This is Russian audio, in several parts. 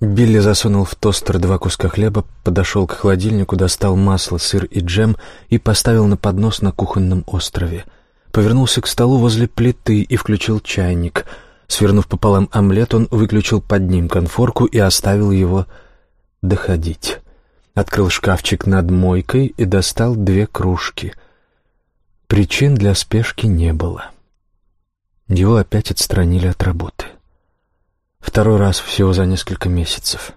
Билли засунул в тостер два куска хлеба, подошел к холодильнику, достал масло, сыр и джем и поставил на поднос на кухонном острове. Повернулся к столу возле плиты и включил чайник. Свернув пополам омлет, он выключил под ним конфорку и оставил его доходить. Открыл шкафчик над мойкой и достал две кружки. Причин для спешки не было. Его опять отстранили от работы. Второй раз всего за несколько месяцев.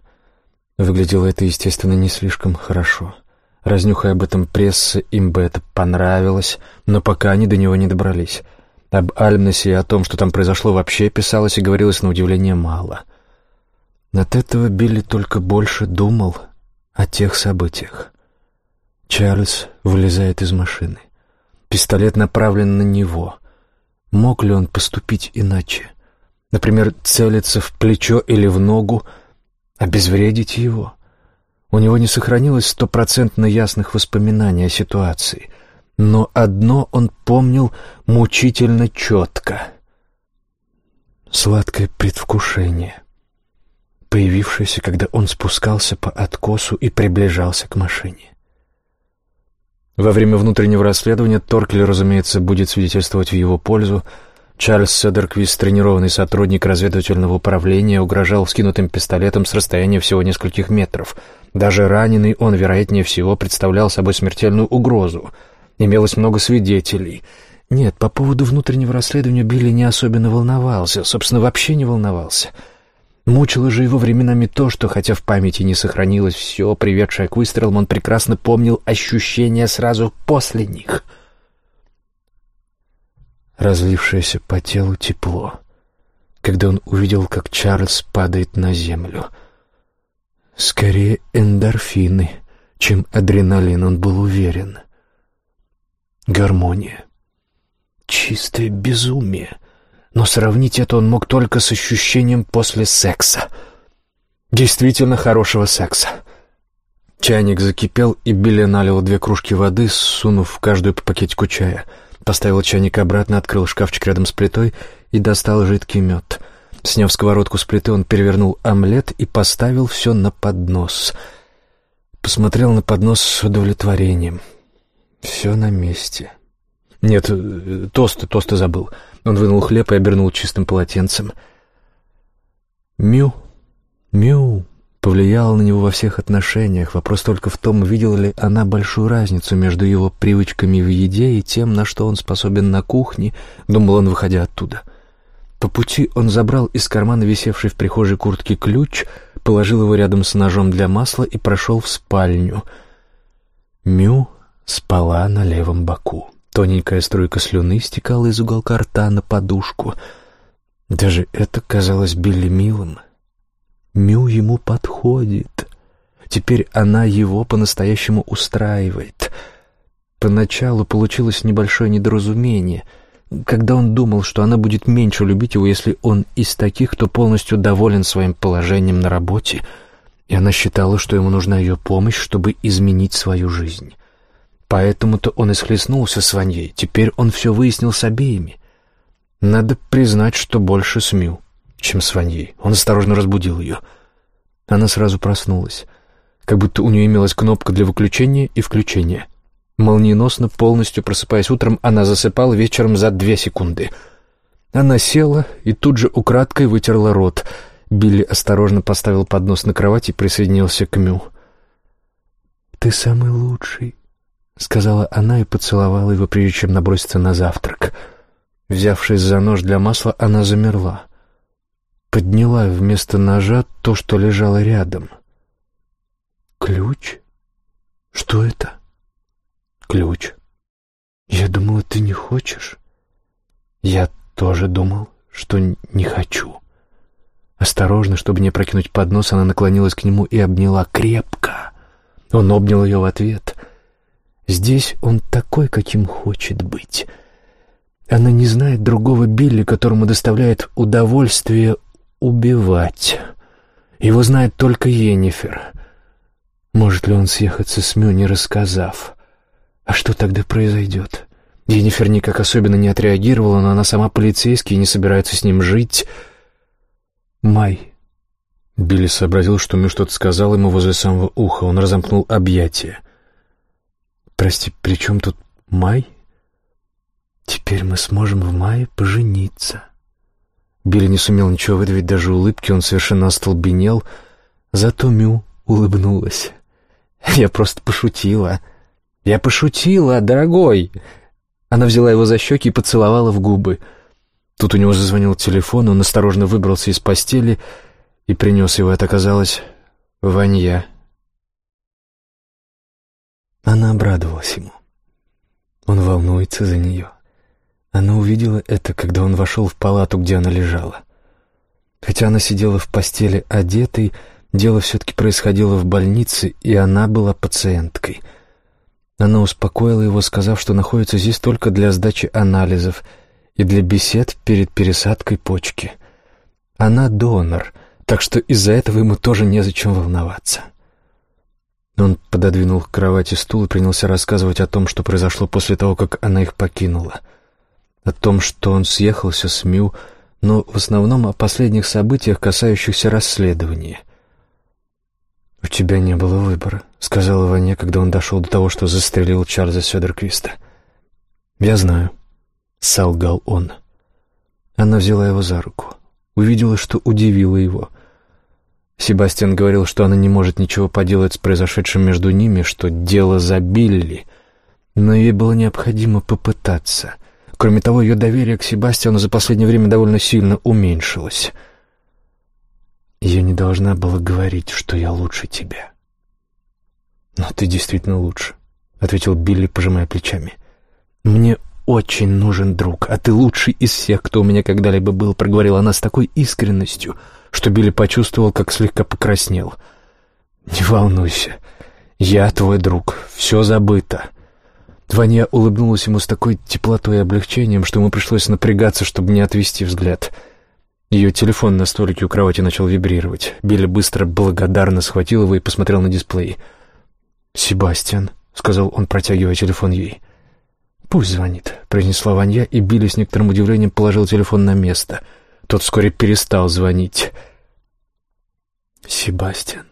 Выглядело это, естественно, не слишком хорошо. Разнюхая об этом пресса, им бы это понравилось, но пока они до него не добрались. Об Альмнесе и о том, что там произошло, вообще писалось и говорилось на удивление мало. От этого Билли только больше думал о тех событиях. Чарльз вылезает из машины. Пистолет направлен на него. Мог ли он поступить иначе? — Например, целиться в плечо или в ногу, обезвредить его. У него не сохранилось стопроцентно ясных воспоминаний о ситуации, но одно он помнил мучительно четко. Сладкое предвкушение, появившееся, когда он спускался по откосу и приближался к машине. Во время внутреннего расследования Торкель, разумеется, будет свидетельствовать в его пользу, Чарльз Седерквист, тренированный сотрудник разведывательного управления, угрожал скинутым пистолетом с расстояния всего нескольких метров. Даже раненый он, вероятнее всего, представлял собой смертельную угрозу. Имелось много свидетелей. Нет, по поводу внутреннего расследования Билли не особенно волновался, собственно, вообще не волновался. Мучило же его временами то, что, хотя в памяти не сохранилось все, приведшее к выстрелам, он прекрасно помнил ощущения сразу после них — разлившееся по телу тепло, когда он увидел, как Чарльз падает на землю. Скорее эндорфины, чем адреналин, он был уверен. Гармония. Чистое безумие. Но сравнить это он мог только с ощущением после секса. Действительно хорошего секса. Чайник закипел, и Билли налил две кружки воды, сунув в каждую по пакетику чая — Поставил чайник обратно, открыл шкафчик рядом с плитой и достал жидкий мед. Сняв сковородку с плиты, он перевернул омлет и поставил все на поднос. Посмотрел на поднос с удовлетворением. Все на месте. Нет, э, тосты, тосты забыл. Он вынул хлеб и обернул чистым полотенцем. «Мю, мю», повлияла на него во всех отношениях. Вопрос только в том, видела ли она большую разницу между его привычками в еде и тем, на что он способен на кухне, думал он, выходя оттуда. По пути он забрал из кармана висевший в прихожей куртки ключ, положил его рядом с ножом для масла и прошел в спальню. Мю спала на левом боку. Тоненькая струйка слюны стекала из уголка рта на подушку. Даже это казалось Билли милым — Мю ему подходит. Теперь она его по-настоящему устраивает. Поначалу получилось небольшое недоразумение, когда он думал, что она будет меньше любить его, если он из таких, кто полностью доволен своим положением на работе, и она считала, что ему нужна ее помощь, чтобы изменить свою жизнь. Поэтому-то он и схлестнулся с Ваньей. Теперь он все выяснил с обеими. Надо признать, что больше с Мю чем с Ваньей. Он осторожно разбудил ее. Она сразу проснулась, как будто у нее имелась кнопка для выключения и включения. Молниеносно, полностью просыпаясь утром, она засыпала вечером за две секунды. Она села и тут же украдкой вытерла рот. Билли осторожно поставил поднос на кровать и присоединился к Мю. «Ты самый лучший», — сказала она и поцеловала его, прежде чем наброситься на завтрак. Взявшись за нож для масла, она замерла подняла вместо ножа то, что лежало рядом. «Ключ? Что это?» «Ключ. Я думала, ты не хочешь?» «Я тоже думал, что не хочу». Осторожно, чтобы не прокинуть поднос, она наклонилась к нему и обняла крепко. Он обнял ее в ответ. «Здесь он такой, каким хочет быть». Она не знает другого Билли, которому доставляет удовольствие убивать. Его знает только Йеннифер. Может ли он съехаться с Мю, не рассказав? А что тогда произойдет? Йеннифер никак особенно не отреагировала, но она сама полицейский и не собирается с ним жить. Май. Билли сообразил, что Мю что-то сказал ему возле самого уха. Он разомкнул объятия. «Прости, при чем тут май?» «Теперь мы сможем в мае пожениться». Билли не сумел ничего выдавить, даже улыбки, он совершенно остолбенел. Зато Мю улыбнулась. «Я просто пошутила». «Я пошутила, дорогой!» Она взяла его за щеки и поцеловала в губы. Тут у него зазвонил телефон, он осторожно выбрался из постели и принес его. Это оказалось Ванья. Она обрадовалась ему. Он волнуется за нее. Она увидела это, когда он вошел в палату, где она лежала. Хотя она сидела в постели одетой, дело все-таки происходило в больнице, и она была пациенткой. Она успокоила его, сказав, что находится здесь только для сдачи анализов и для бесед перед пересадкой почки. Она донор, так что из-за этого ему тоже незачем волноваться. Он пододвинул к кровати стул и принялся рассказывать о том, что произошло после того, как она их покинула. О том, что он съехался с Мю, но в основном о последних событиях, касающихся расследования. «У тебя не было выбора», — сказала Ваня, когда он дошел до того, что застрелил Чарльза Сёдерквиста. «Я знаю», — солгал он. Она взяла его за руку, увидела, что удивило его — Себастьян говорил, что она не может ничего поделать с произошедшим между ними, что дело за Билли. Но ей было необходимо попытаться. Кроме того, ее доверие к Себастьяну за последнее время довольно сильно уменьшилось. «Я не должна была говорить, что я лучше тебя». «Но ты действительно лучше», — ответил Билли, пожимая плечами. «Мне очень нужен друг, а ты лучший из всех, кто у меня когда-либо был», — проговорила она с такой искренностью — что Билли почувствовал, как слегка покраснел. «Не волнуйся, я твой друг, все забыто». Ваня улыбнулась ему с такой теплотой и облегчением, что ему пришлось напрягаться, чтобы не отвести взгляд. Ее телефон на столике у кровати начал вибрировать. Билли быстро благодарно схватил его и посмотрел на дисплей. «Себастьян», — сказал он, протягивая телефон ей. «Пусть звонит», — произнесла Ванья, и Билли с некоторым удивлением положил телефон на место — тот вскоре перестал звонить. «Себастьян».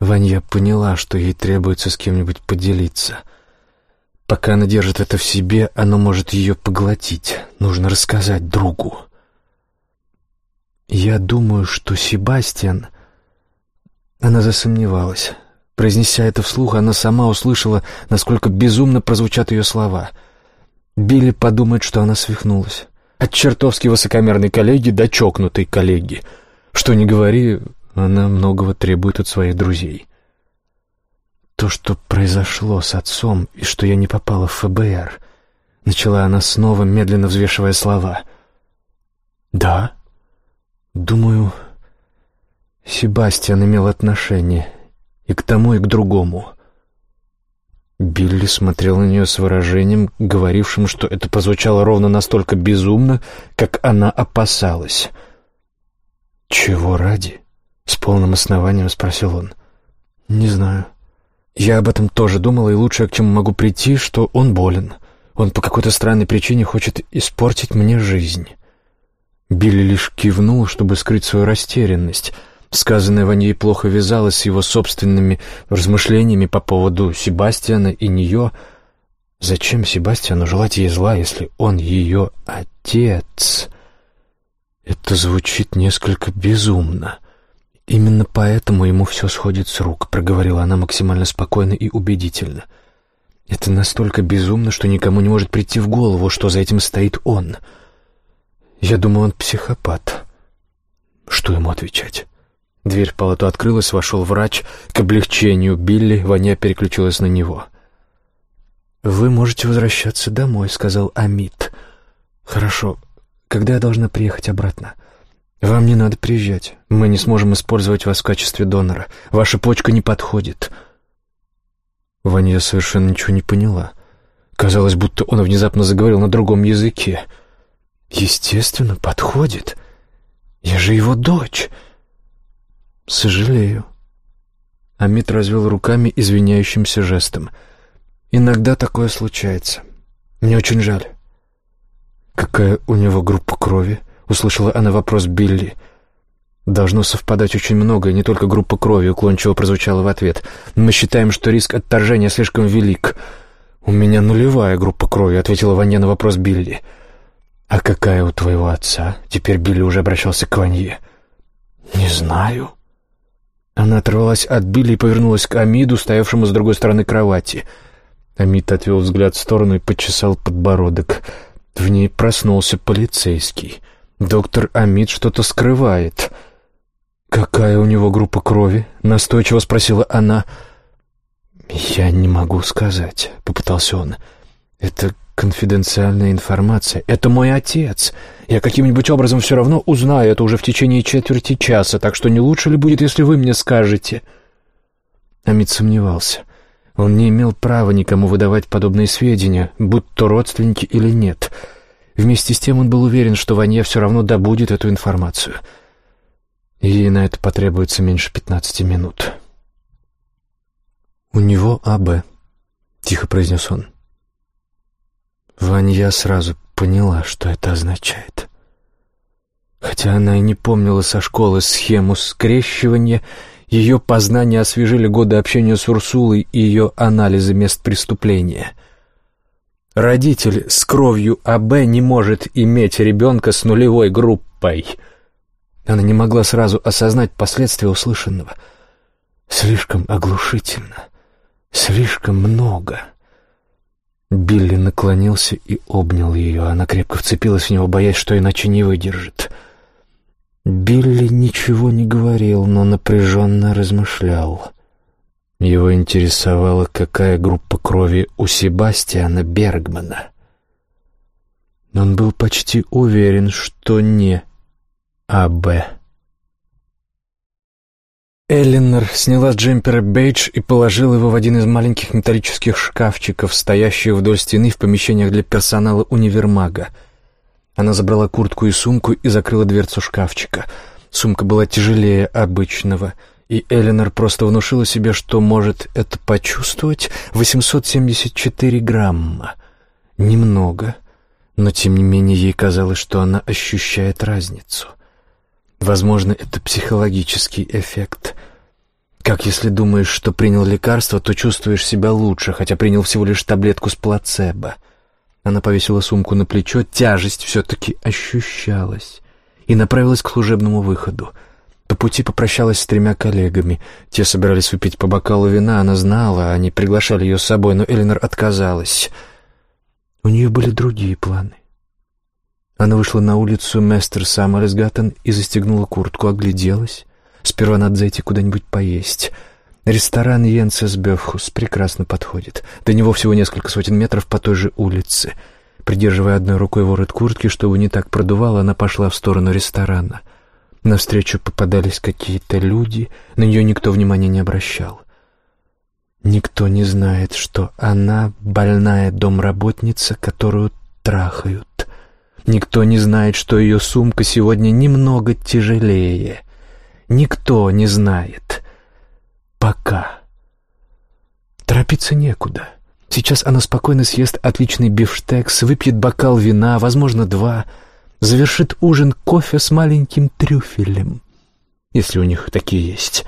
Ванья поняла, что ей требуется с кем-нибудь поделиться. Пока она держит это в себе, оно может ее поглотить. Нужно рассказать другу. «Я думаю, что Себастьян...» Она засомневалась. Произнеся это вслух, она сама услышала, насколько безумно прозвучат ее слова. Билли подумает, что она свихнулась. От чертовски высокомерной коллеги до чокнутой коллеги. Что ни говори, она многого требует от своих друзей. То, что произошло с отцом, и что я не попала в ФБР, начала она снова, медленно взвешивая слова. Да, думаю, Себастьян имел отношение и к тому, и к другому. Билли смотрел на нее с выражением, говорившим, что это позвучало ровно настолько безумно, как она опасалась. «Чего ради?» — с полным основанием спросил он. «Не знаю. Я об этом тоже думала, и лучшее, к чему могу прийти, что он болен. Он по какой-то странной причине хочет испортить мне жизнь». Билли лишь кивнул, чтобы скрыть свою растерянность — Сказанное Ваньей плохо вязалось с его собственными размышлениями по поводу Себастьяна и нее. Зачем Себастьяну желать ей зла, если он ее отец? Это звучит несколько безумно. Именно поэтому ему все сходит с рук, проговорила она максимально спокойно и убедительно. Это настолько безумно, что никому не может прийти в голову, что за этим стоит он. Я думаю, он психопат. Что ему отвечать? Дверь в палату открылась, вошел врач. К облегчению Билли Ваня переключилась на него. «Вы можете возвращаться домой», — сказал Амит. «Хорошо. Когда я должна приехать обратно?» «Вам не надо приезжать. Мы не сможем использовать вас в качестве донора. Ваша почка не подходит». Ваня совершенно ничего не поняла. Казалось, будто он внезапно заговорил на другом языке. «Естественно, подходит. Я же его дочь». «Сожалею». Амит развел руками извиняющимся жестом. «Иногда такое случается. Мне очень жаль». «Какая у него группа крови?» — услышала она вопрос Билли. Должно совпадать очень многое, не только группа крови, уклончиво прозвучало в ответ. Мы считаем, что риск отторжения слишком велик. «У меня нулевая группа крови», — ответила Ванье на вопрос Билли. «А какая у твоего отца?» Теперь Билли уже обращался к Ванье. «Не знаю». Она оторвалась от Билли и повернулась к Амиду, стоявшему с другой стороны кровати. Амид отвел взгляд в сторону и почесал подбородок. В ней проснулся полицейский. «Доктор Амид что-то скрывает». «Какая у него группа крови?» — настойчиво спросила она. «Я не могу сказать», — попытался он. «Это конфиденциальная информация. Это мой отец. Я каким-нибудь образом все равно узнаю это уже в течение четверти часа, так что не лучше ли будет, если вы мне скажете?» Амид сомневался. Он не имел права никому выдавать подобные сведения, будь то родственники или нет. Вместе с тем он был уверен, что Ванья все равно добудет эту информацию — и на это потребуется меньше пятнадцати минут. «У него АБ», — тихо произнес он. Ванья сразу поняла, что это означает. Хотя она и не помнила со школы схему скрещивания, ее познания освежили годы общения с Урсулой и ее анализы мест преступления. Родитель с кровью АБ не может иметь ребенка с нулевой группой — она не могла сразу осознать последствия услышанного. Слишком оглушительно, слишком много. Билли наклонился и обнял ее. Она крепко вцепилась в него, боясь, что иначе не выдержит. Билли ничего не говорил, но напряженно размышлял. Его интересовало, какая группа крови у Себастьяна Бергмана. Он был почти уверен, что не а.Б. Эллинор сняла с джемпера бейдж и положила его в один из маленьких металлических шкафчиков, стоящих вдоль стены в помещениях для персонала универмага. Она забрала куртку и сумку и закрыла дверцу шкафчика. Сумка была тяжелее обычного, и Эллинор просто внушила себе, что может это почувствовать. 874 грамма. Немного, но тем не менее ей казалось, что она ощущает разницу. Возможно, это психологический эффект. Как если думаешь, что принял лекарство, то чувствуешь себя лучше, хотя принял всего лишь таблетку с плацебо. Она повесила сумку на плечо, тяжесть все-таки ощущалась и направилась к служебному выходу. По пути попрощалась с тремя коллегами. Те собирались выпить по бокалу вина, она знала, они приглашали ее с собой, но Элинор отказалась. У нее были другие планы. Она вышла на улицу Местер Саммерсгаттен и застегнула куртку, огляделась. Сперва надо зайти куда-нибудь поесть. Ресторан Йенсес Бёвхус прекрасно подходит. До него всего несколько сотен метров по той же улице. Придерживая одной рукой ворот куртки, чтобы не так продувало, она пошла в сторону ресторана. Навстречу попадались какие-то люди, на нее никто внимания не обращал. Никто не знает, что она больная домработница, которую трахают. Никто не знает, что ее сумка сегодня немного тяжелее. Никто не знает. Пока. Торопиться некуда. Сейчас она спокойно съест отличный бифштекс, выпьет бокал вина, возможно, два, завершит ужин кофе с маленьким трюфелем, если у них такие есть.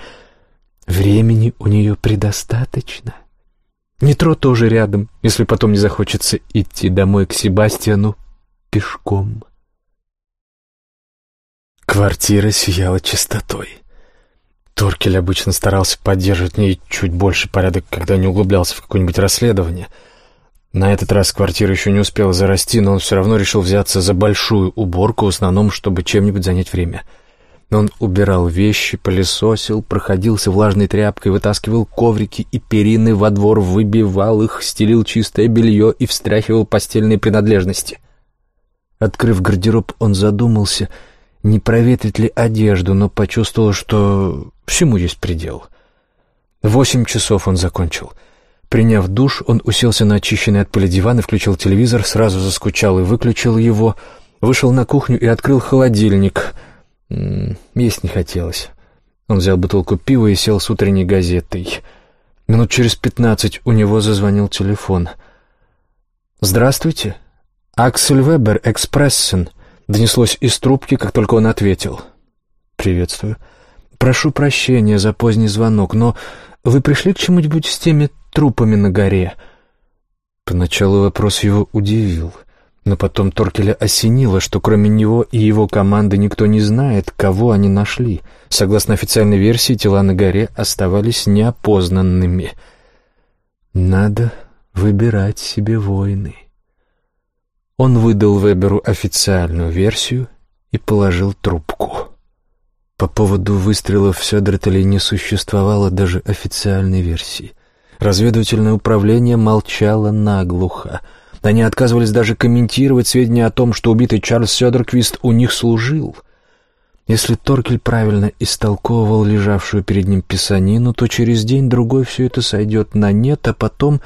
Времени у нее предостаточно. Метро тоже рядом, если потом не захочется идти домой к Себастьяну пешком. Квартира сияла чистотой. Торкель обычно старался поддерживать в ней чуть больше порядок, когда не углублялся в какое-нибудь расследование. На этот раз квартира еще не успела зарасти, но он все равно решил взяться за большую уборку, в основном, чтобы чем-нибудь занять время — он убирал вещи, пылесосил, проходился влажной тряпкой, вытаскивал коврики и перины во двор, выбивал их, стелил чистое белье и встряхивал постельные принадлежности. Открыв гардероб, он задумался, не проветрить ли одежду, но почувствовал, что всему есть предел. Восемь часов он закончил. Приняв душ, он уселся на очищенный от пыли диван и включил телевизор, сразу заскучал и выключил его, вышел на кухню и открыл холодильник. Есть не хотелось. Он взял бутылку пива и сел с утренней газетой. Минут через пятнадцать у него зазвонил телефон. «Здравствуйте», «Аксель Вебер, Экспрессен», — донеслось из трубки, как только он ответил. «Приветствую. Прошу прощения за поздний звонок, но вы пришли к чему-нибудь с теми трупами на горе?» Поначалу вопрос его удивил, но потом Торкеля осенило, что кроме него и его команды никто не знает, кого они нашли. Согласно официальной версии, тела на горе оставались неопознанными. «Надо выбирать себе войны». Он выдал Веберу официальную версию и положил трубку. По поводу выстрелов в Сёдертеле не существовало даже официальной версии. Разведывательное управление молчало наглухо. Они отказывались даже комментировать сведения о том, что убитый Чарльз Сёдерквист у них служил. Если Торкель правильно истолковывал лежавшую перед ним писанину, то через день-другой все это сойдет на нет, а потом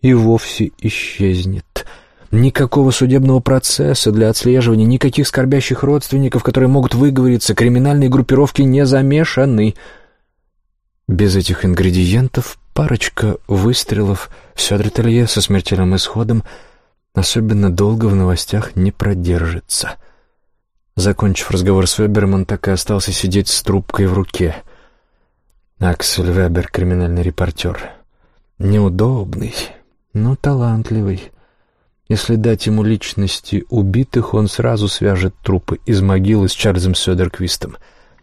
и вовсе исчезнет. Никакого судебного процесса для отслеживания, никаких скорбящих родственников, которые могут выговориться, криминальные группировки не замешаны. Без этих ингредиентов Парочка выстрелов в Сёдретелье со смертельным исходом особенно долго в новостях не продержится. Закончив разговор с Вебером, он так и остался сидеть с трубкой в руке. Аксель Вебер, криминальный репортер. Неудобный, но талантливый. Если дать ему личности убитых, он сразу свяжет трупы из могилы с Чарльзом Сёдерквистом.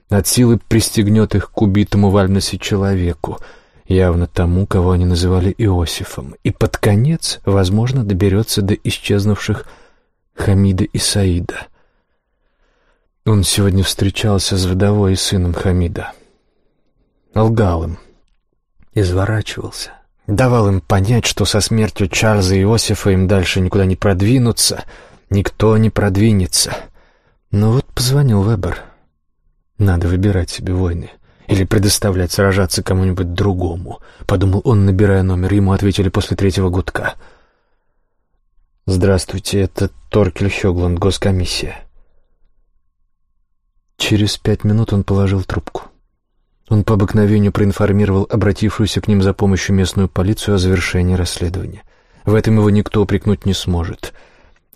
От силы пристегнет их к убитому в Альмесе человеку — явно тому, кого они называли Иосифом, и под конец, возможно, доберется до исчезнувших Хамида и Саида. Он сегодня встречался с вдовой и сыном Хамида. Лгал им, изворачивался, давал им понять, что со смертью Чарльза и Иосифа им дальше никуда не продвинуться, никто не продвинется. Но вот позвонил Вебер. Надо выбирать себе войны или предоставлять сражаться кому-нибудь другому», — подумал он, набирая номер. Ему ответили после третьего гудка. «Здравствуйте, это Торкель Хёгланд, госкомиссия». Через пять минут он положил трубку. Он по обыкновению проинформировал обратившуюся к ним за помощью местную полицию о завершении расследования. В этом его никто упрекнуть не сможет.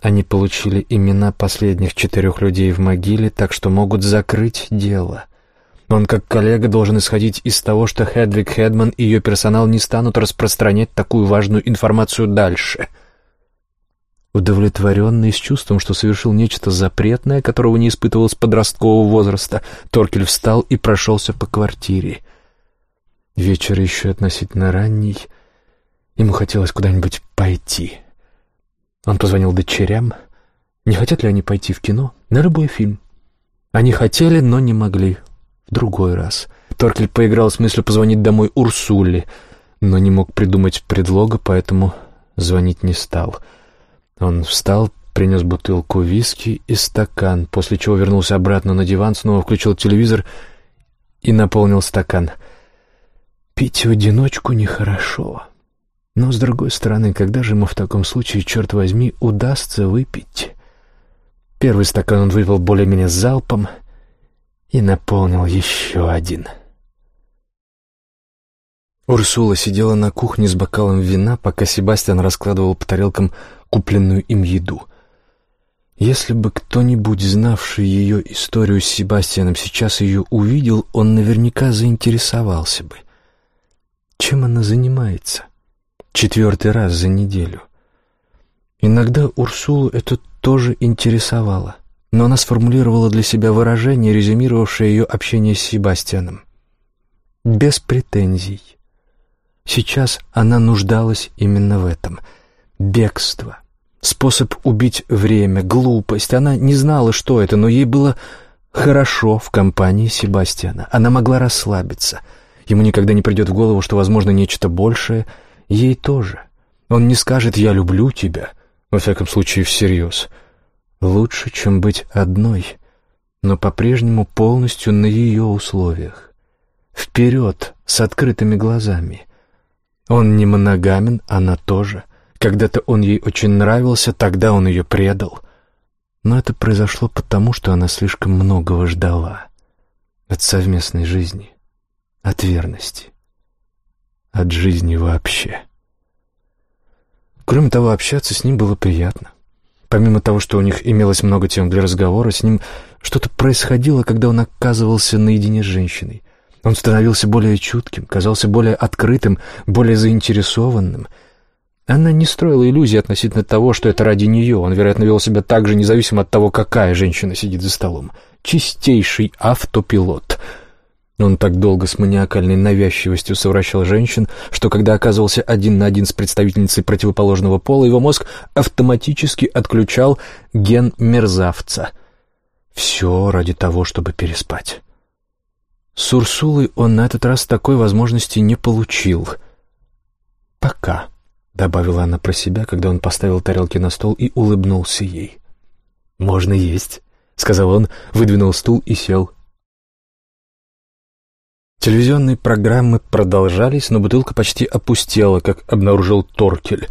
Они получили имена последних четырех людей в могиле, так что могут закрыть дело — он, как коллега, должен исходить из того, что Хедвиг Хедман и ее персонал не станут распространять такую важную информацию дальше. Удовлетворенный, с чувством, что совершил нечто запретное, которого не испытывал с подросткового возраста, Торкель встал и прошелся по квартире. Вечер еще относительно ранний. Ему хотелось куда-нибудь пойти. Он позвонил дочерям. Не хотят ли они пойти в кино? На любой фильм. Они хотели, но не могли в другой раз. Торкель поиграл с мыслью позвонить домой Урсуле, но не мог придумать предлога, поэтому звонить не стал. Он встал, принес бутылку виски и стакан, после чего вернулся обратно на диван, снова включил телевизор и наполнил стакан. Пить в одиночку нехорошо. Но, с другой стороны, когда же ему в таком случае, черт возьми, удастся выпить? Первый стакан он выпил более-менее залпом — и наполнил еще один. Урсула сидела на кухне с бокалом вина, пока Себастьян раскладывал по тарелкам купленную им еду. Если бы кто-нибудь, знавший ее историю с Себастьяном, сейчас ее увидел, он наверняка заинтересовался бы. Чем она занимается? Четвертый раз за неделю. Иногда Урсулу это тоже интересовало — но она сформулировала для себя выражение, резюмировавшее ее общение с Себастьяном. Без претензий. Сейчас она нуждалась именно в этом. Бегство. Способ убить время, глупость. Она не знала, что это, но ей было хорошо в компании Себастьяна. Она могла расслабиться. Ему никогда не придет в голову, что возможно нечто большее. Ей тоже. Он не скажет «я люблю тебя», во всяком случае всерьез. Лучше, чем быть одной, но по-прежнему полностью на ее условиях. Вперед, с открытыми глазами. Он не моногамен, она тоже. Когда-то он ей очень нравился, тогда он ее предал. Но это произошло потому, что она слишком многого ждала. От совместной жизни, от верности, от жизни вообще. Кроме того, общаться с ним было приятно. Помимо того, что у них имелось много тем для разговора, с ним Что-то происходило, когда он оказывался наедине с женщиной. Он становился более чутким, казался более открытым, более заинтересованным. Она не строила иллюзий относительно того, что это ради нее. Он, вероятно, вел себя так же, независимо от того, какая женщина сидит за столом. Чистейший автопилот. Он так долго с маниакальной навязчивостью совращал женщин, что когда оказывался один на один с представительницей противоположного пола, его мозг автоматически отключал ген мерзавца. Все ради того, чтобы переспать. С Урсулой он на этот раз такой возможности не получил. «Пока», — добавила она про себя, когда он поставил тарелки на стол и улыбнулся ей. «Можно есть», — сказал он, выдвинул стул и сел. Телевизионные программы продолжались, но бутылка почти опустела, как обнаружил Торкель,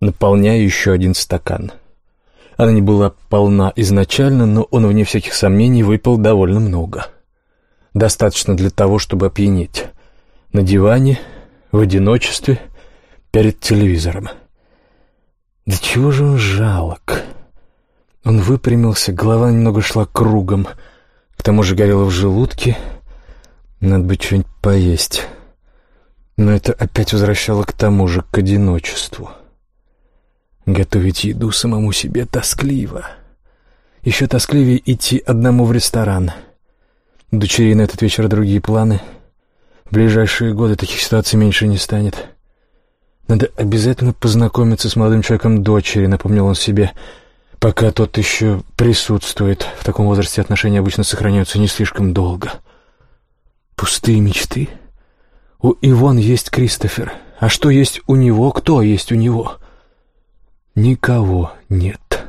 наполняя еще один стакан. Она не была полна изначально, но он, вне всяких сомнений, выпил довольно много. — достаточно для того, чтобы опьянеть. На диване, в одиночестве, перед телевизором. Да чего же он жалок? Он выпрямился, голова немного шла кругом. К тому же горело в желудке. Надо бы что-нибудь поесть. Но это опять возвращало к тому же, к одиночеству. Готовить еду самому себе тоскливо. Еще тоскливее идти одному в ресторан — у дочерей на этот вечер другие планы. В ближайшие годы таких ситуаций меньше не станет. Надо обязательно познакомиться с молодым человеком дочери, напомнил он себе, пока тот еще присутствует. В таком возрасте отношения обычно сохраняются не слишком долго. Пустые мечты. У Ивон есть Кристофер. А что есть у него? Кто есть у него? Никого нет.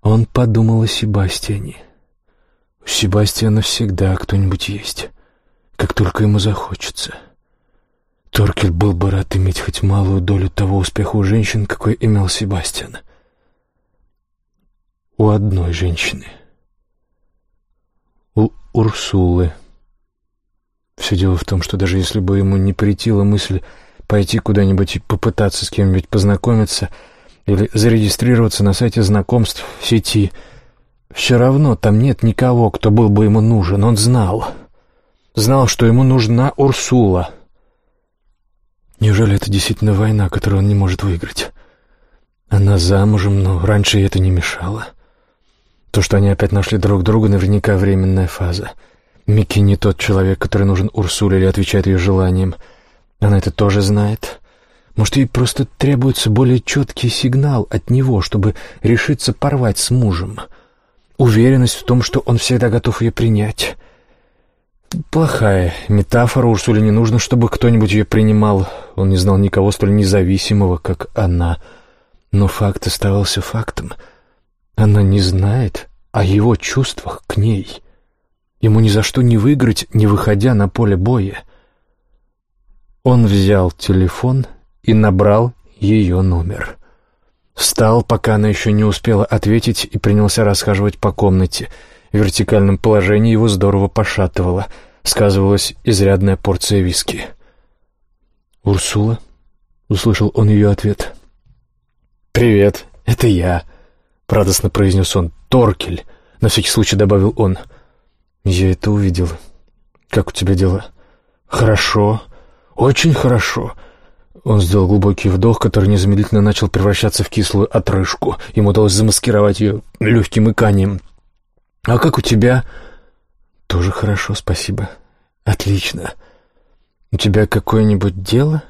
Он подумал о Себастьяне. У Себастьяна всегда кто-нибудь есть, как только ему захочется. Торкель был бы рад иметь хоть малую долю того успеха у женщин, какой имел Себастьян. У одной женщины. У Урсулы. Все дело в том, что даже если бы ему не притила мысль пойти куда-нибудь и попытаться с кем-нибудь познакомиться или зарегистрироваться на сайте знакомств в сети – все равно там нет никого, кто был бы ему нужен. Он знал. Знал, что ему нужна Урсула. Неужели это действительно война, которую он не может выиграть? Она замужем, но раньше ей это не мешало. То, что они опять нашли друг друга, наверняка временная фаза. Микки не тот человек, который нужен Урсуле или отвечает ее желаниям. Она это тоже знает. Может, ей просто требуется более четкий сигнал от него, чтобы решиться порвать с мужем — уверенность в том, что он всегда готов ее принять. Плохая метафора, Урсуле не нужно, чтобы кто-нибудь ее принимал. Он не знал никого столь независимого, как она. Но факт оставался фактом. Она не знает о его чувствах к ней. Ему ни за что не выиграть, не выходя на поле боя. Он взял телефон и набрал ее номер. Встал, пока она еще не успела ответить, и принялся расхаживать по комнате. В вертикальном положении его здорово пошатывало. Сказывалась изрядная порция виски. «Урсула?» — услышал он ее ответ. «Привет, это я», — радостно произнес он. «Торкель», — на всякий случай добавил он. «Я это увидел. Как у тебя дела?» «Хорошо, очень хорошо. Он сделал глубокий вдох, который незамедлительно начал превращаться в кислую отрыжку. Ему удалось замаскировать ее легким иканием. «А как у тебя?» «Тоже хорошо, спасибо. Отлично. У тебя какое-нибудь дело?»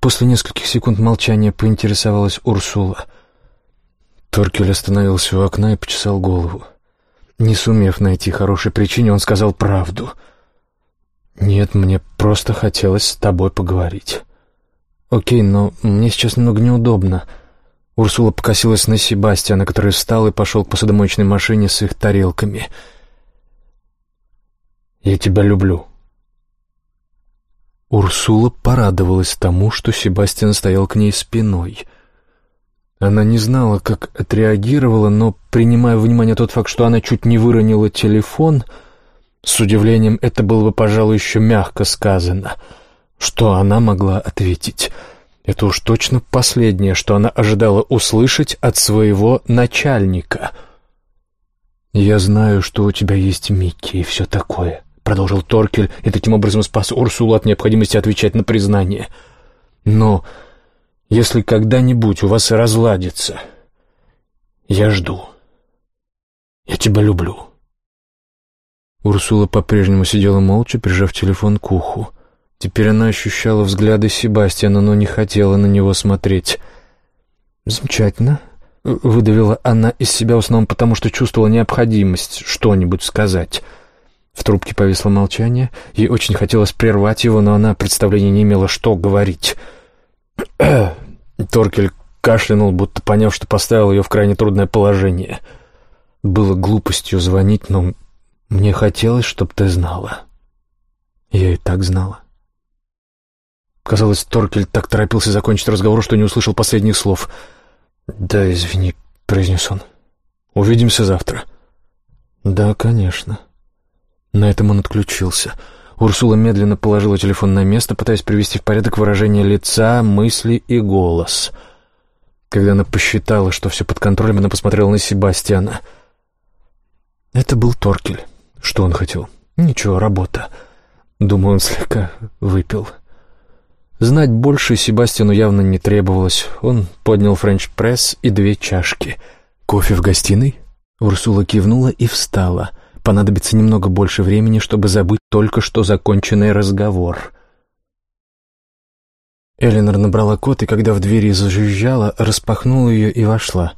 После нескольких секунд молчания поинтересовалась Урсула. Торкель остановился у окна и почесал голову. Не сумев найти хорошей причины, он сказал правду. «Нет, мне просто хотелось с тобой поговорить». «Окей, но мне сейчас немного неудобно». Урсула покосилась на Себастьяна, который встал и пошел к посудомоечной машине с их тарелками. «Я тебя люблю». Урсула порадовалась тому, что Себастьян стоял к ней спиной. Она не знала, как отреагировала, но, принимая внимание тот факт, что она чуть не выронила телефон, с удивлением это было бы, пожалуй, еще мягко сказано — что она могла ответить? Это уж точно последнее, что она ожидала услышать от своего начальника. «Я знаю, что у тебя есть Микки и все такое», — продолжил Торкель, и таким образом спас Урсулу от необходимости отвечать на признание. «Но если когда-нибудь у вас разладится, я жду. Я тебя люблю». Урсула по-прежнему сидела молча, прижав телефон к уху. Теперь она ощущала взгляды Себастьяна, но не хотела на него смотреть. «Замечательно», — выдавила она из себя в основном потому, что чувствовала необходимость что-нибудь сказать. В трубке повисло молчание. Ей очень хотелось прервать его, но она представления не имела, что говорить. Торкель кашлянул, будто поняв, что поставил ее в крайне трудное положение. Было глупостью звонить, но мне хотелось, чтобы ты знала. Я и так знала. Казалось, Торкель так торопился закончить разговор, что не услышал последних слов. «Да, извини», — произнес он. «Увидимся завтра». «Да, конечно». На этом он отключился. Урсула медленно положила телефон на место, пытаясь привести в порядок выражение лица, мысли и голос. Когда она посчитала, что все под контролем, она посмотрела на Себастьяна. Это был Торкель. Что он хотел? Ничего, работа. Думаю, он слегка выпил. Знать больше Себастьяну явно не требовалось. Он поднял френч-пресс и две чашки. «Кофе в гостиной?» Урсула кивнула и встала. Понадобится немного больше времени, чтобы забыть только что законченный разговор. Эленор набрала код, и когда в двери зажужжала, распахнула ее и вошла.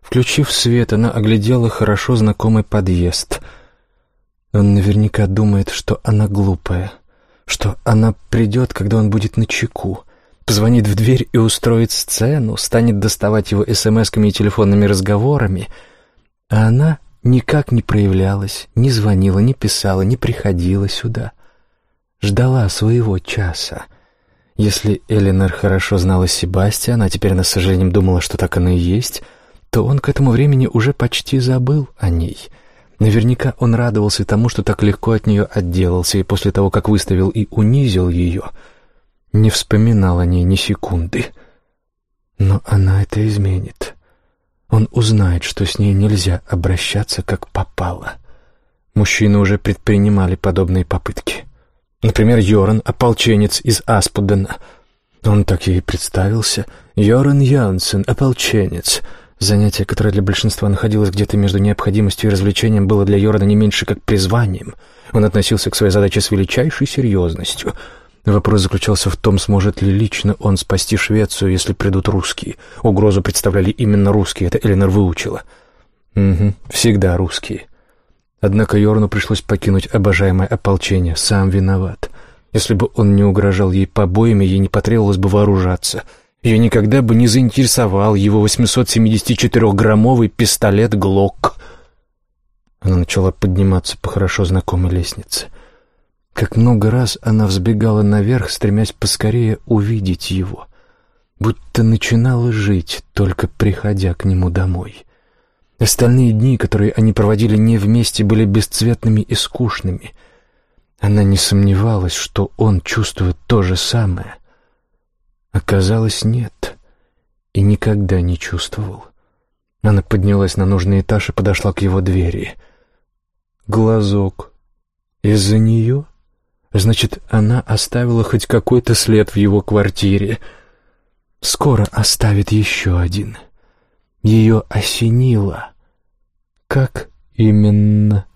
Включив свет, она оглядела хорошо знакомый подъезд. Он наверняка думает, что она глупая что она придет, когда он будет на чеку, позвонит в дверь и устроит сцену, станет доставать его смс-ками и телефонными разговорами, а она никак не проявлялась, не звонила, не писала, не приходила сюда. Ждала своего часа. Если Эленор хорошо знала Себастьяна, а теперь она с сожалением думала, что так оно и есть, то он к этому времени уже почти забыл о ней — Наверняка он радовался тому, что так легко от нее отделался, и после того, как выставил и унизил ее, не вспоминал о ней ни секунды. Но она это изменит. Он узнает, что с ней нельзя обращаться, как попало. Мужчины уже предпринимали подобные попытки. Например, Йоран, ополченец из Аспудена. Он так ей представился. Йоран Янсен, ополченец — Занятие, которое для большинства находилось где-то между необходимостью и развлечением, было для Йорана не меньше как призванием. Он относился к своей задаче с величайшей серьезностью. Вопрос заключался в том, сможет ли лично он спасти Швецию, если придут русские. Угрозу представляли именно русские, это Эленор выучила. Угу, всегда русские. Однако Йорну пришлось покинуть обожаемое ополчение, сам виноват. Если бы он не угрожал ей побоями, ей не потребовалось бы вооружаться — ее никогда бы не заинтересовал его 874-граммовый пистолет «Глок». Она начала подниматься по хорошо знакомой лестнице. Как много раз она взбегала наверх, стремясь поскорее увидеть его, будто начинала жить, только приходя к нему домой. Остальные дни, которые они проводили не вместе, были бесцветными и скучными. Она не сомневалась, что он чувствует то же самое — Оказалось, нет. И никогда не чувствовал. Она поднялась на нужный этаж и подошла к его двери. Глазок. Из-за нее? Значит, она оставила хоть какой-то след в его квартире. Скоро оставит еще один. Ее осенило. Как именно?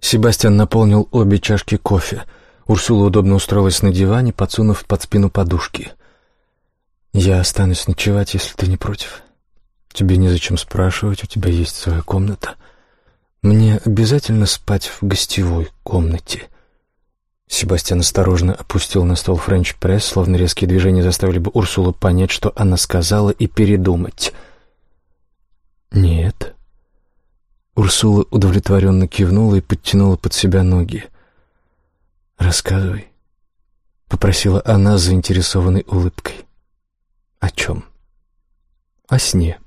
Себастьян наполнил обе чашки кофе. Урсула удобно устроилась на диване, подсунув под спину подушки. «Я останусь ночевать, если ты не против. Тебе незачем спрашивать, у тебя есть своя комната. Мне обязательно спать в гостевой комнате». Себастьян осторожно опустил на стол френч-пресс, словно резкие движения заставили бы Урсулу понять, что она сказала, и передумать. «Нет». Урсула удовлетворенно кивнула и подтянула под себя ноги. «Рассказывай», — попросила она с заинтересованной улыбкой. О чем? О сне.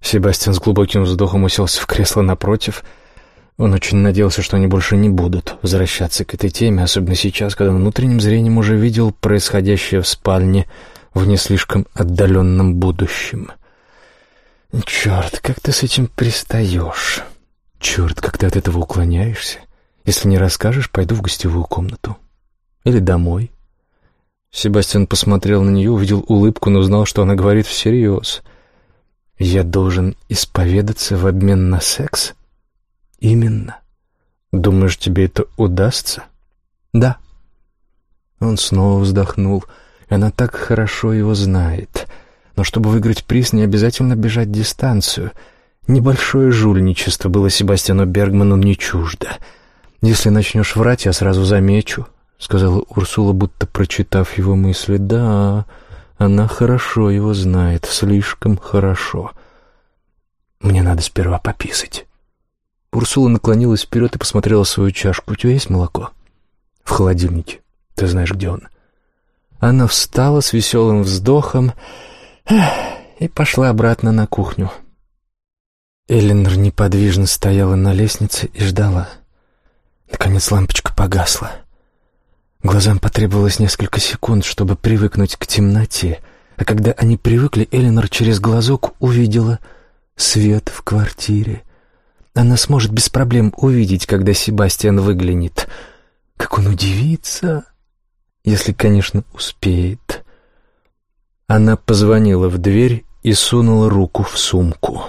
Себастьян с глубоким вздохом уселся в кресло напротив. Он очень надеялся, что они больше не будут возвращаться к этой теме, особенно сейчас, когда внутренним зрением уже видел происходящее в спальне в не слишком отдаленном будущем. Черт, как ты с этим пристаешь? Черт, как ты от этого уклоняешься? Если не расскажешь, пойду в гостевую комнату. Или домой. Себастьян посмотрел на нее, увидел улыбку, но знал, что она говорит всерьез. «Я должен исповедаться в обмен на секс?» «Именно. Думаешь, тебе это удастся?» «Да». Он снова вздохнул. Она так хорошо его знает. Но чтобы выиграть приз, не обязательно бежать дистанцию. Небольшое жульничество было Себастьяну Бергману не чуждо. «Если начнешь врать, я сразу замечу», — сказала Урсула, будто прочитав его мысли. «Да, она хорошо его знает, слишком хорошо. Мне надо сперва пописать». Урсула наклонилась вперед и посмотрела свою чашку. «У тебя есть молоко?» «В холодильнике. Ты знаешь, где он?» Она встала с веселым вздохом и пошла обратно на кухню. Эленор неподвижно стояла на лестнице и ждала. Наконец лампочка погасла. Глазам потребовалось несколько секунд, чтобы привыкнуть к темноте, а когда они привыкли, Эленор через глазок увидела свет в квартире. Она сможет без проблем увидеть, когда Себастьян выглянет. Как он удивится, если, конечно, успеет. Она позвонила в дверь и сунула руку в сумку.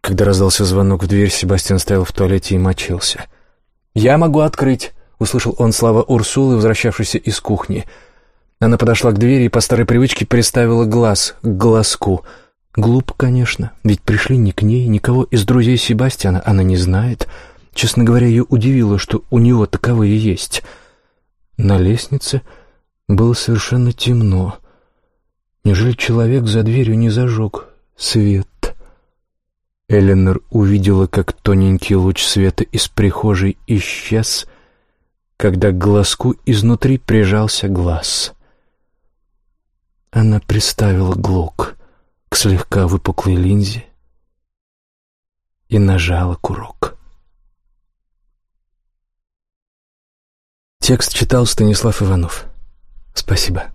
Когда раздался звонок в дверь, Себастьян стоял в туалете и мочился. «Я могу открыть», — услышал он слова Урсулы, возвращавшейся из кухни. Она подошла к двери и по старой привычке приставила глаз к глазку. Глупо, конечно, ведь пришли не к ней, никого из друзей Себастьяна она не знает. Честно говоря, ее удивило, что у него таковые есть. На лестнице было совершенно темно. Неужели человек за дверью не зажег свет? Эленор увидела, как тоненький луч света из прихожей исчез, когда к глазку изнутри прижался глаз. Она приставила глок к слегка выпуклой линзе и нажала курок. Текст читал Станислав Иванов. Спасибо.